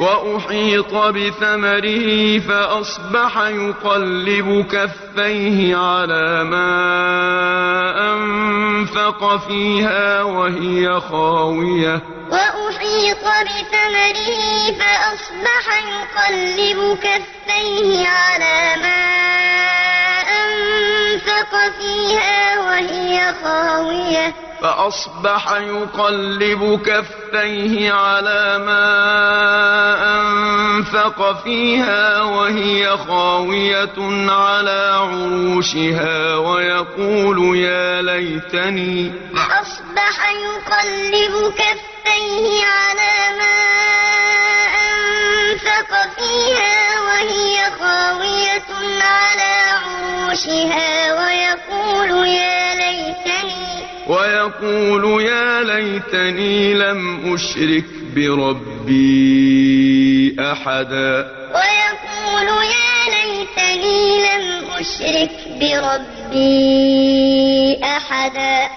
وأحيط بثمره فأصبح يقلب كفيه على ما أنفق فيها وهي خاوية. وأحيط بثمره فأصبح يقلب كفيه على ما أنفق فيها وهي خاوية. فأصبح يقلب كفيه على ما أنفق فيها وهي خاوية على عروشها ويقول يا ليتني فأصبح يقلب كفيه على ما أنفق فيها وهي خاوية على عروشها ويقول يا ويقول يا ليتني لم أشرك بربي أحدا. ويقول يا ليتني لم أشرك بربي أحدا.